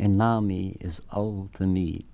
and Nami is all to me.